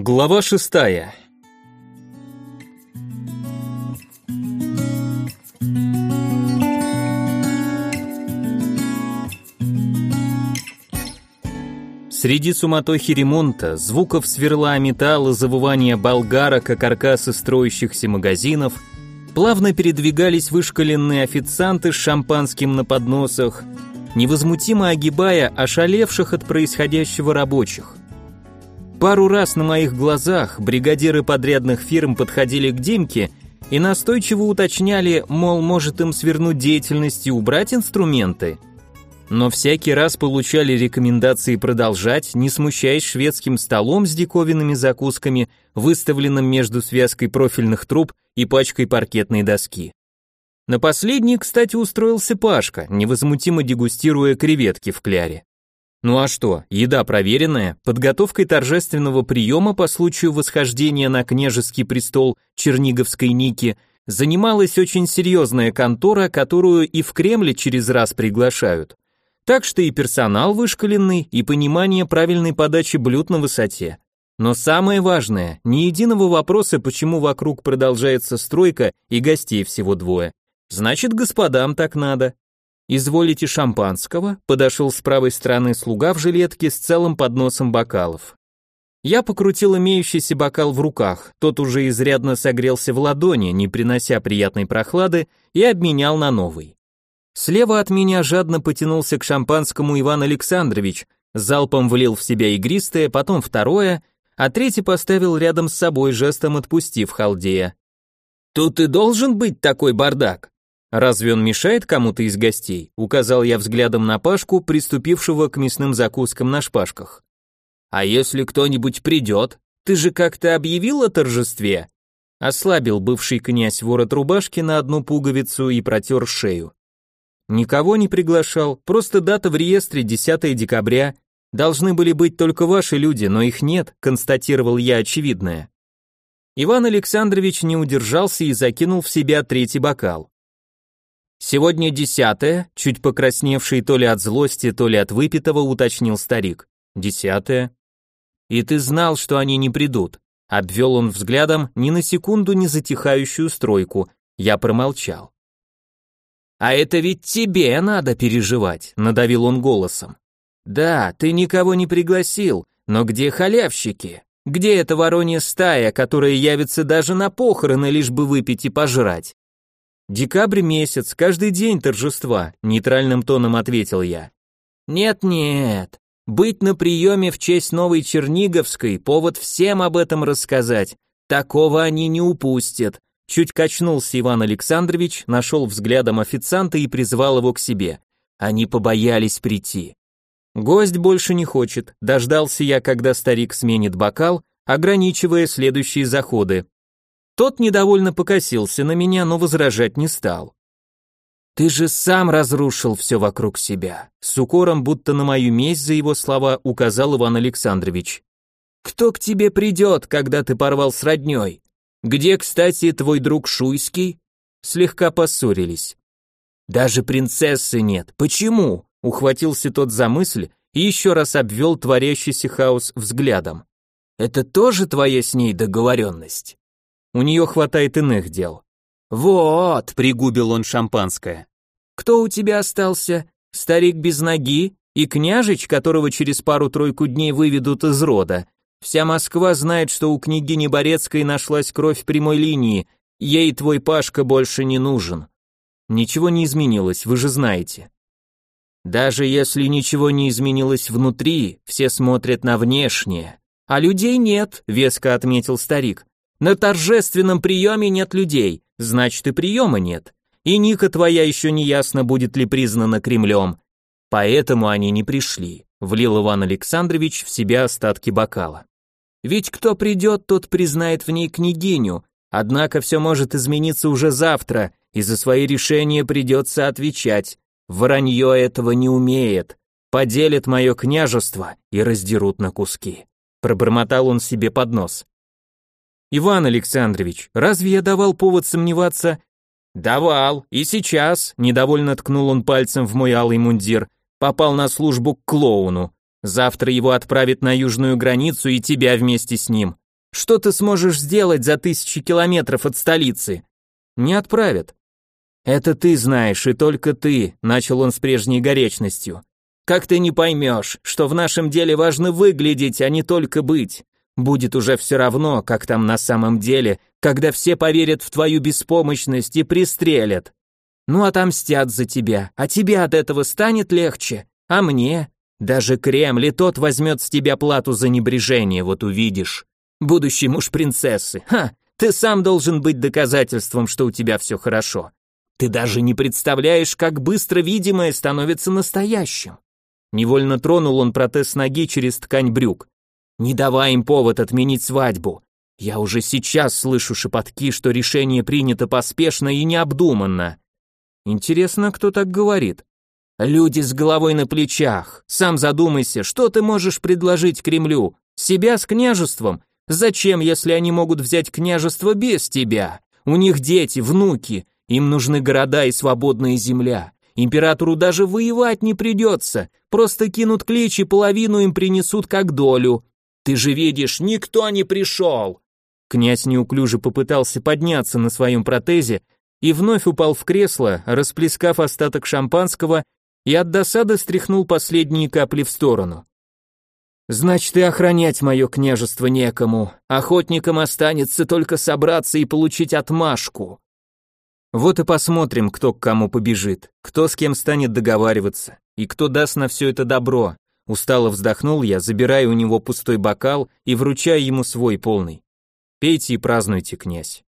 Глава шестая. Среди суматохи ремонта, звуков сверла металла, завывания болгарок и каркасы строящихся магазинов, плавно передвигались вышкаленные официанты с шампанским на подносах, невозмутимо огибая ошалевших от происходящего рабочих. Пару раз на моих глазах бригадиры подрядных фирм подходили к Димке и настойчиво уточняли, мол, может им свернуть деятельность и убрать инструменты. Но всякий раз получали рекомендации продолжать, не смущаясь шведским столом с диковинными закусками, выставленным между связкой профильных труб и пачкой паркетной доски. На последней, кстати, устроился Пашка, невозмутимо дегустируя креветки в кляре. Ну а что, еда проверенная, подготовкой торжественного приема по случаю восхождения на княжеский престол Черниговской Ники занималась очень серьезная контора, которую и в Кремле через раз приглашают. Так что и персонал вышкаленный, и понимание правильной подачи блюд на высоте. Но самое важное, ни единого вопроса, почему вокруг продолжается стройка и гостей всего двое. Значит, господам так надо. «Изволите шампанского?» подошел с правой стороны слуга в жилетке с целым подносом бокалов. Я покрутил имеющийся бокал в руках, тот уже изрядно согрелся в ладони, не принося приятной прохлады, и обменял на новый. Слева от меня жадно потянулся к шампанскому Иван Александрович, залпом влил в себя игристое, потом второе, а третий поставил рядом с собой, жестом отпустив халдея. «Тут и должен быть такой бардак», Разве он мешает кому-то из гостей? Указал я взглядом на Пашку, приступившего к мясным закускам на шпажках. А если кто-нибудь придет? Ты же как-то объявил о торжестве? Ослабил бывший князь ворот рубашки на одну пуговицу и протер шею. Никого не приглашал, просто дата в реестре 10 декабря. Должны были быть только ваши люди, но их нет, констатировал я очевидное. Иван Александрович не удержался и закинул в себя третий бокал. «Сегодня десятое», чуть покрасневший то ли от злости, то ли от выпитого, уточнил старик. «Десятое». «И ты знал, что они не придут», обвел он взглядом ни на секунду не затихающую стройку. Я промолчал. «А это ведь тебе надо переживать», надавил он голосом. «Да, ты никого не пригласил, но где халявщики? Где эта воронья стая, которая явится даже на похороны, лишь бы выпить и пожрать? Декабрь месяц, каждый день торжества, нейтральным тоном ответил я. Нет-нет, быть на приеме в честь новой Черниговской, повод всем об этом рассказать. Такого они не упустят. Чуть качнулся Иван Александрович, нашел взглядом официанта и призвал его к себе. Они побоялись прийти. Гость больше не хочет. Дождался я, когда старик сменит бокал, ограничивая следующие заходы. Тот недовольно покосился на меня, но возражать не стал. «Ты же сам разрушил все вокруг себя», — с укором, будто на мою месть за его слова указал Иван Александрович. «Кто к тебе придет, когда ты порвал с родней? Где, кстати, твой друг Шуйский?» Слегка поссорились. «Даже принцессы нет. Почему?» — ухватился тот за мысль и еще раз обвел творящийся хаос взглядом. «Это тоже твоя с ней договоренность?» У нее хватает иных дел. Вот, пригубил он шампанское. Кто у тебя остался? Старик без ноги и княжич, которого через пару-тройку дней выведут из рода. Вся Москва знает, что у княгини Борецкой нашлась кровь прямой линии. Ей твой Пашка больше не нужен. Ничего не изменилось, вы же знаете. Даже если ничего не изменилось внутри, все смотрят на внешнее. А людей нет, веско отметил старик. На торжественном приеме нет людей, значит и приема нет. И Ника твоя еще не ясно, будет ли признана Кремлем. Поэтому они не пришли, влил Иван Александрович в себя остатки бокала. Ведь кто придет, тот признает в ней княгиню, однако все может измениться уже завтра, и за свои решения придется отвечать. Вранье этого не умеет. Поделят мое княжество и раздерут на куски. Пробормотал он себе под нос. Иван Александрович, разве я давал повод сомневаться? Давал, и сейчас, недовольно ткнул он пальцем в мой алый мундир, попал на службу к клоуну. Завтра его отправят на южную границу и тебя вместе с ним. Что ты сможешь сделать за тысячи километров от столицы? Не отправят. Это ты знаешь, и только ты, начал он с прежней горечностью. Как ты не поймешь, что в нашем деле важно выглядеть, а не только быть? Будет уже все равно, как там на самом деле, когда все поверят в твою беспомощность и пристрелят. Ну, отомстят за тебя, а тебе от этого станет легче, а мне? Даже Кремль и тот возьмет с тебя плату за небрежение, вот увидишь. Будущий муж принцессы, ха, ты сам должен быть доказательством, что у тебя все хорошо. Ты даже не представляешь, как быстро видимое становится настоящим. Невольно тронул он протез ноги через ткань брюк. Не давай им повод отменить свадьбу. Я уже сейчас слышу шепотки, что решение принято поспешно и необдуманно. Интересно, кто так говорит? Люди с головой на плечах. Сам задумайся, что ты можешь предложить Кремлю? Себя с княжеством? Зачем, если они могут взять княжество без тебя? У них дети, внуки, им нужны города и свободная земля. Императору даже воевать не придется, просто кинут клич и половину им принесут как долю. Ты же видишь, никто не пришел!» Князь неуклюже попытался подняться на своем протезе и вновь упал в кресло, расплескав остаток шампанского и от досады стряхнул последние капли в сторону. «Значит, и охранять мое княжество некому, охотникам останется только собраться и получить отмашку. Вот и посмотрим, кто к кому побежит, кто с кем станет договариваться, и кто даст на все это добро, Устало вздохнул я, забирая у него пустой бокал и вручая ему свой полный. Пейте и празднуйте, князь.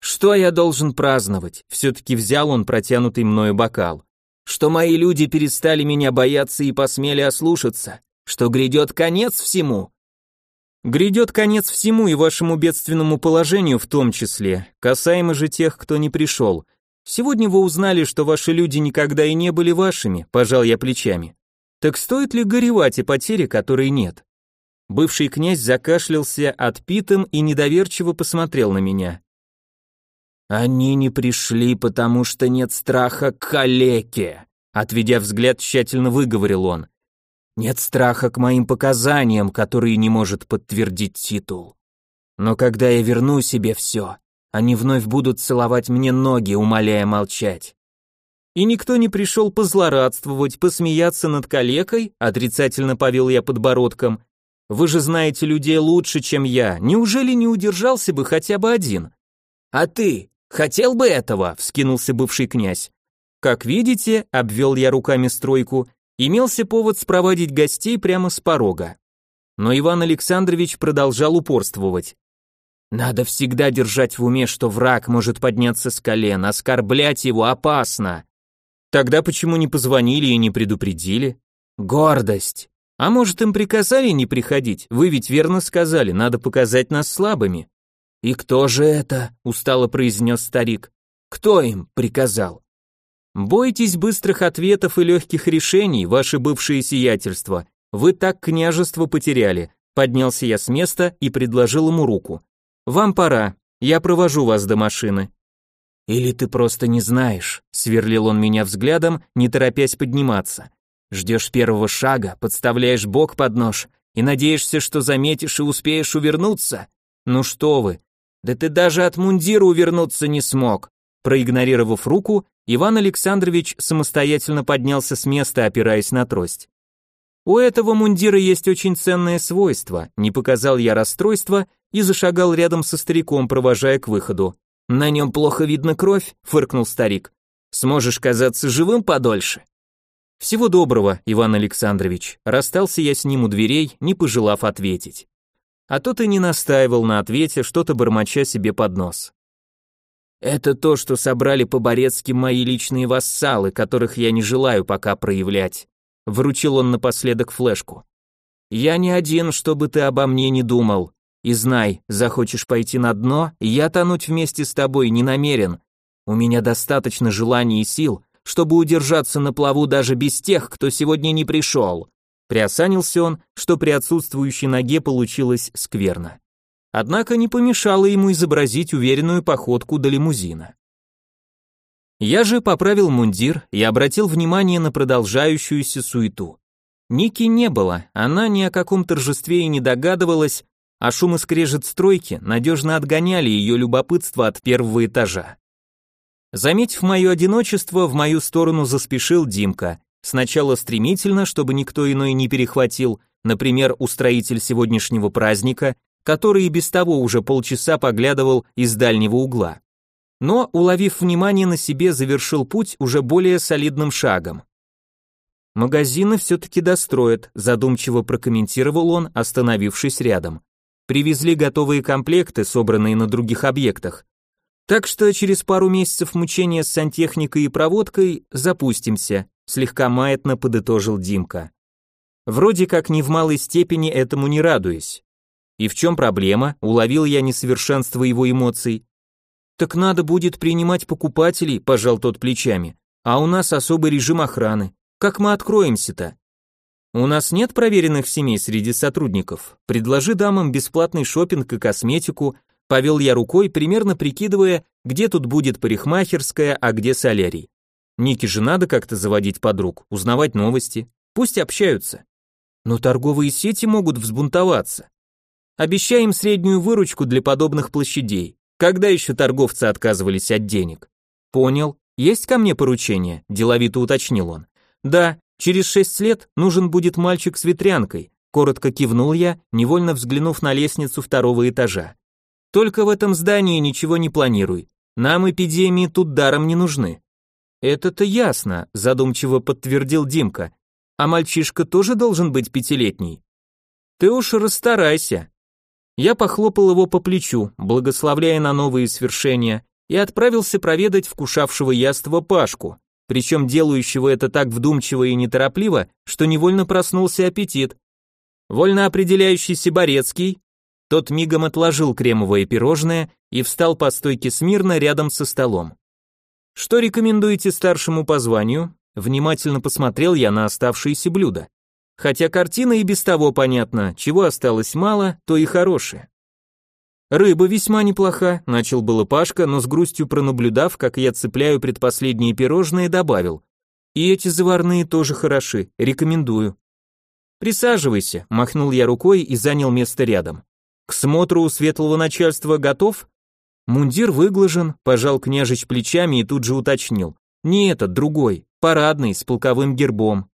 Что я должен праздновать? Все-таки взял он протянутый мною бокал. Что мои люди перестали меня бояться и посмели ослушаться. Что грядет конец всему. Грядет конец всему и вашему бедственному положению в том числе, касаемо же тех, кто не пришел. Сегодня вы узнали, что ваши люди никогда и не были вашими, пожал я плечами. Так стоит ли горевать о потере, которой нет? Бывший князь закашлялся отпитым и недоверчиво посмотрел на меня. Они не пришли, потому что нет страха к калеке, отведя взгляд, тщательно выговорил он. Нет страха к моим показаниям, которые не может подтвердить титул. Но когда я верну себе все, они вновь будут целовать мне ноги, умоляя молчать. И никто не пришел позлорадствовать, посмеяться над калекой, отрицательно повел я подбородком. Вы же знаете людей лучше, чем я. Неужели не удержался бы хотя бы один? А ты хотел бы этого? вскинулся бывший князь. Как видите, обвел я руками стройку, имелся повод спровадить гостей прямо с порога. Но Иван Александрович продолжал упорствовать. Надо всегда держать в уме, что враг может подняться с колен, оскорблять его опасно. Тогда почему не позвонили и не предупредили? Гордость. А может, им приказали не приходить? Вы ведь верно сказали, надо показать нас слабыми. И кто же это? устало произнес старик. Кто им приказал? Бойтесь быстрых ответов и легких решений, ваше бывшее сиятельство. Вы так княжество потеряли. Поднялся я с места и предложил ему руку. Вам пора. Я провожу вас до машины. «Или ты просто не знаешь», — сверлил он меня взглядом, не торопясь подниматься. «Ждешь первого шага, подставляешь бок под нож и надеешься, что заметишь и успеешь увернуться? Ну что вы, да ты даже от мундира увернуться не смог». Проигнорировав руку, Иван Александрович самостоятельно поднялся с места, опираясь на трость. У этого мундира есть очень ценное свойство, не показал я расстройства и зашагал рядом со стариком, провожая к выходу. На нем плохо видно кровь, фыркнул старик. Сможешь казаться живым подольше. Всего доброго, Иван Александрович. Расстался я с ним у дверей, не пожелав ответить. А тот и не настаивал на ответе, что-то бормоча себе под нос. Это то, что собрали по-борецки мои личные вассалы, которых я не желаю пока проявлять. Вручил он напоследок флешку. Я не один, чтобы ты обо мне не думал. И знай, захочешь пойти на дно, я тонуть вместе с тобой не намерен. У меня достаточно желаний и сил, чтобы удержаться на плаву даже без тех, кто сегодня не пришел. Приосанился он, что при отсутствующей ноге получилось скверно. Однако не помешало ему изобразить уверенную походку до лимузина. Я же поправил мундир и обратил внимание на продолжающуюся суету. Ники не было, она ни о каком торжестве и не догадывалась, а шум и скрежет стройки надежно отгоняли ее любопытство от первого этажа. Заметив мое одиночество, в мою сторону заспешил Димка, сначала стремительно, чтобы никто иной не перехватил, например, устроитель сегодняшнего праздника, который и без того уже полчаса поглядывал из дальнего угла. Но, уловив внимание на себе, завершил путь уже более солидным шагом. «Магазины все-таки достроят», задумчиво прокомментировал он, остановившись рядом. «Привезли готовые комплекты, собранные на других объектах. Так что через пару месяцев мучения с сантехникой и проводкой запустимся», слегка маятно подытожил Димка. Вроде как не в малой степени этому не радуюсь. И в чем проблема? Уловил я несовершенство его эмоций. Так надо будет принимать покупателей, пожал тот плечами. А у нас особый режим охраны. Как мы откроемся-то? У нас нет проверенных семей среди сотрудников. Предложи дамам бесплатный шопинг и косметику. Повел я рукой, примерно прикидывая, где тут будет парикмахерская, а где солярий. Нике же надо как-то заводить подруг, узнавать новости. Пусть общаются. Но торговые сети могут взбунтоваться. Обещаем среднюю выручку для подобных площадей. Когда еще торговцы отказывались от денег? Понял. Есть ко мне поручение? Деловито уточнил он. Да, через шесть лет нужен будет мальчик с ветрянкой. Коротко кивнул я, невольно взглянув на лестницу второго этажа. Только в этом здании ничего не планируй. Нам эпидемии тут даром не нужны. Это-то ясно, задумчиво подтвердил Димка. А мальчишка тоже должен быть пятилетний. Ты уж расстарайся, я похлопал его по плечу, благословляя на новые свершения, и отправился проведать вкушавшего яства Пашку, причем делающего это так вдумчиво и неторопливо, что невольно проснулся аппетит. Вольно определяющийся Борецкий, тот мигом отложил кремовое пирожное и встал по стойке смирно рядом со столом. «Что рекомендуете старшему по званию?» Внимательно посмотрел я на оставшиеся блюда. Хотя картина и без того понятна, чего осталось мало, то и хорошее. Рыба весьма неплоха, начал было Пашка, но с грустью пронаблюдав, как я цепляю предпоследние пирожные, добавил. И эти заварные тоже хороши, рекомендую. Присаживайся, махнул я рукой и занял место рядом. К смотру у светлого начальства готов? Мундир выглажен, пожал княжич плечами и тут же уточнил. Не этот, другой, парадный, с полковым гербом.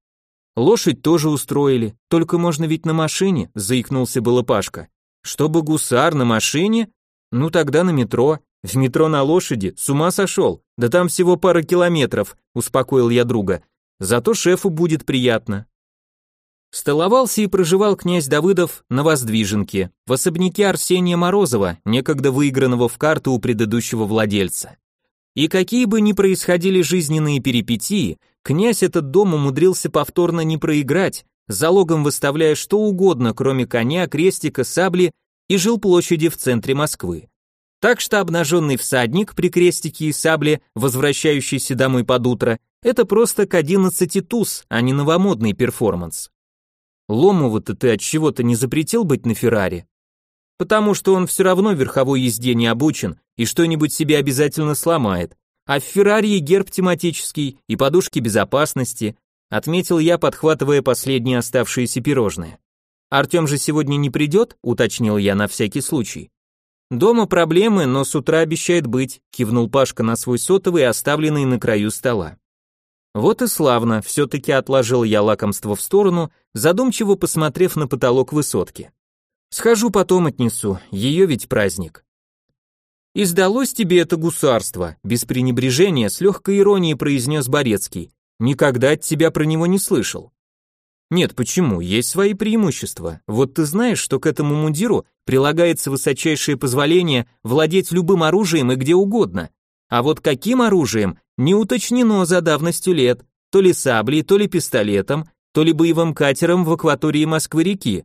Лошадь тоже устроили, только можно ведь на машине, заикнулся было Пашка. Чтобы гусар на машине? Ну тогда на метро. В метро на лошади, с ума сошел. Да там всего пара километров, успокоил я друга. Зато шефу будет приятно. Столовался и проживал князь Давыдов на Воздвиженке, в особняке Арсения Морозова, некогда выигранного в карту у предыдущего владельца. И какие бы ни происходили жизненные перипетии, князь этот дом умудрился повторно не проиграть, залогом выставляя что угодно, кроме коня, крестика, сабли и жил площади в центре Москвы. Так что обнаженный всадник при крестике и сабле, возвращающийся домой под утро, это просто к 11 туз, а не новомодный перформанс. Ломову-то ты от чего-то не запретил быть на Феррари? Потому что он все равно верховой езде не обучен и что-нибудь себе обязательно сломает, а в Феррари герб тематический и подушки безопасности, отметил я, подхватывая последние оставшиеся пирожные. Артем же сегодня не придет, уточнил я на всякий случай. Дома проблемы, но с утра обещает быть, кивнул Пашка на свой сотовый, оставленный на краю стола. Вот и славно, все-таки отложил я лакомство в сторону, задумчиво посмотрев на потолок высотки. Схожу потом отнесу, ее ведь праздник. «И сдалось тебе это гусарство», без пренебрежения, с легкой иронией произнес Борецкий. «Никогда от тебя про него не слышал». Нет, почему? Есть свои преимущества. Вот ты знаешь, что к этому мундиру прилагается высочайшее позволение владеть любым оружием и где угодно. А вот каким оружием, не уточнено за давностью лет. То ли саблей, то ли пистолетом, то ли боевым катером в акватории Москвы-реки.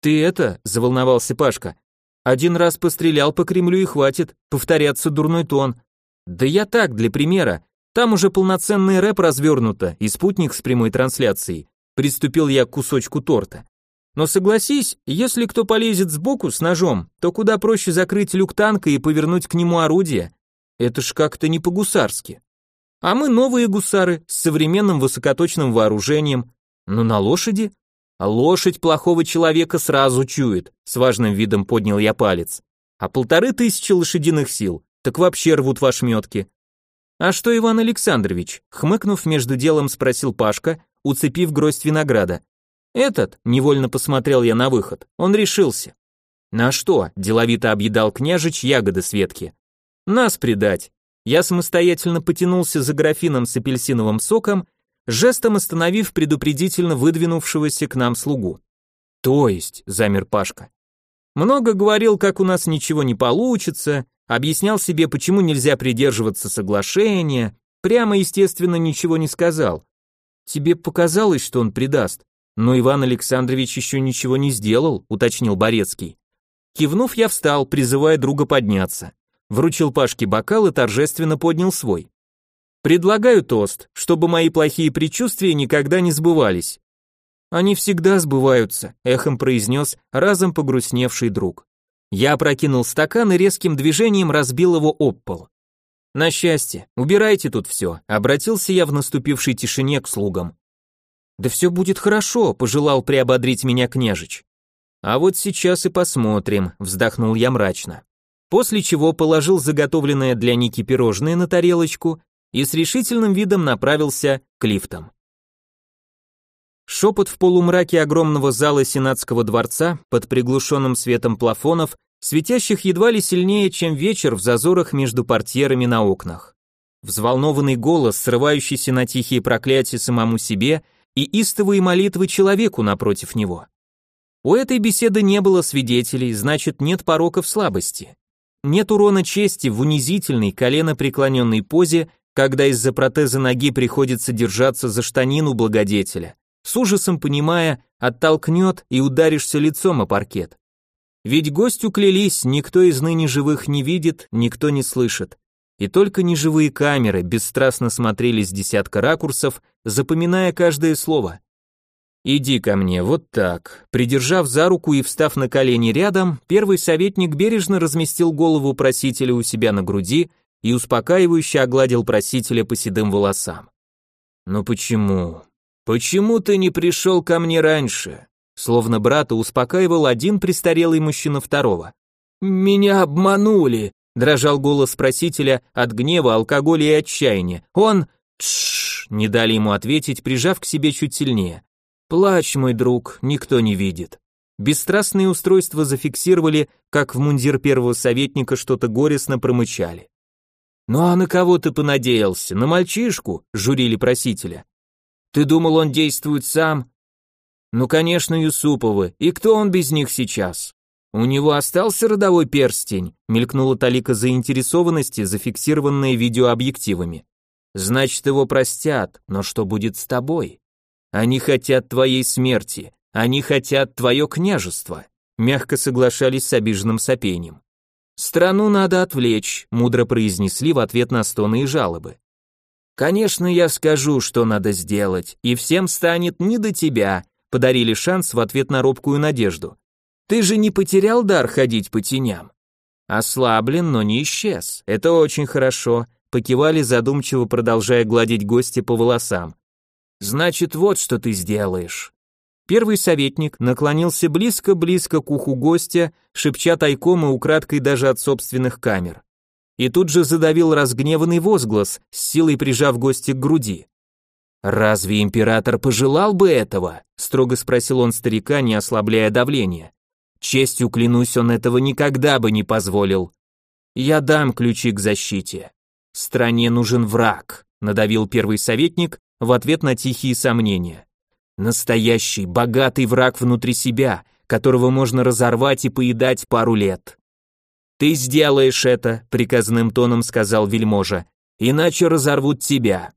Ты это, заволновался Пашка, один раз пострелял по Кремлю и хватит, повторяться дурной тон. Да я так, для примера. Там уже полноценный рэп развернуто и спутник с прямой трансляцией. Приступил я к кусочку торта. Но согласись, если кто полезет сбоку с ножом, то куда проще закрыть люк танка и повернуть к нему орудие. Это ж как-то не по-гусарски. А мы новые гусары с современным высокоточным вооружением. Но на лошади? А лошадь плохого человека сразу чует, с важным видом поднял я палец. А полторы тысячи лошадиных сил, так вообще рвут в ошметки. А что, Иван Александрович? Хмыкнув между делом, спросил Пашка, уцепив гроздь винограда. Этот, невольно посмотрел я на выход, он решился. На что? Деловито объедал княжич ягоды с ветки. Нас предать. Я самостоятельно потянулся за графином с апельсиновым соком, жестом остановив предупредительно выдвинувшегося к нам слугу. То есть, замер Пашка. Много говорил, как у нас ничего не получится, объяснял себе, почему нельзя придерживаться соглашения, прямо, естественно, ничего не сказал. Тебе показалось, что он предаст, но Иван Александрович еще ничего не сделал, уточнил Борецкий. Кивнув, я встал, призывая друга подняться. Вручил Пашке бокал и торжественно поднял свой. Предлагаю тост, чтобы мои плохие предчувствия никогда не сбывались. Они всегда сбываются, эхом произнес разом погрустневший друг. Я опрокинул стакан и резким движением разбил его об пол. На счастье, убирайте тут все, обратился я в наступившей тишине к слугам. Да все будет хорошо, пожелал приободрить меня княжич. А вот сейчас и посмотрим, вздохнул я мрачно. После чего положил заготовленное для Ники пирожное на тарелочку и с решительным видом направился к лифтам. Шепот в полумраке огромного зала Сенатского дворца под приглушенным светом плафонов, светящих едва ли сильнее, чем вечер в зазорах между портьерами на окнах. Взволнованный голос, срывающийся на тихие проклятия самому себе и истовые молитвы человеку напротив него. У этой беседы не было свидетелей, значит, нет порока в слабости. Нет урона чести в унизительной, колено преклоненной позе, когда из-за протеза ноги приходится держаться за штанину благодетеля с ужасом понимая, оттолкнет и ударишься лицом о паркет. Ведь гостю клялись, никто из ныне живых не видит, никто не слышит. И только неживые камеры бесстрастно смотрели с десятка ракурсов, запоминая каждое слово. «Иди ко мне, вот так». Придержав за руку и встав на колени рядом, первый советник бережно разместил голову просителя у себя на груди и успокаивающе огладил просителя по седым волосам. «Но почему? «Почему ты не пришел ко мне раньше?» Словно брата успокаивал один престарелый мужчина второго. «Меня обманули!» — дрожал голос просителя от гнева, алкоголя и отчаяния. «Он...» «Тшшш!» — не дали ему ответить, прижав к себе чуть сильнее. «Плачь, мой друг, никто не видит». Бесстрастные устройства зафиксировали, как в мундир первого советника что-то горестно промычали. «Ну а на кого ты понадеялся? На мальчишку?» — журили просителя. Ты думал, он действует сам? Ну, конечно, Юсуповы. И кто он без них сейчас? У него остался родовой перстень, мелькнула талика заинтересованности, зафиксированная видеообъективами. Значит, его простят, но что будет с тобой? Они хотят твоей смерти, они хотят твое княжество, мягко соглашались с обиженным сопением. Страну надо отвлечь, мудро произнесли в ответ на стоны и жалобы. Конечно, я скажу, что надо сделать, и всем станет не до тебя, подарили шанс в ответ на робкую надежду. Ты же не потерял дар ходить по теням. Ослаблен, но не исчез. Это очень хорошо, покивали задумчиво, продолжая гладить гостя по волосам. Значит, вот что ты сделаешь. Первый советник наклонился близко-близко к уху гостя, шепча тайком и украдкой даже от собственных камер и тут же задавил разгневанный возглас, с силой прижав гостя к груди. «Разве император пожелал бы этого?» — строго спросил он старика, не ослабляя давления. «Честью клянусь, он этого никогда бы не позволил. Я дам ключи к защите. Стране нужен враг», — надавил первый советник в ответ на тихие сомнения. «Настоящий, богатый враг внутри себя, которого можно разорвать и поедать пару лет. «Ты сделаешь это», — приказным тоном сказал вельможа, «иначе разорвут тебя».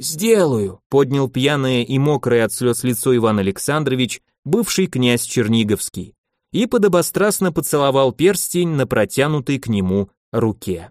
«Сделаю», — поднял пьяное и мокрое от слез лицо Иван Александрович, бывший князь Черниговский, и подобострастно поцеловал перстень на протянутой к нему руке.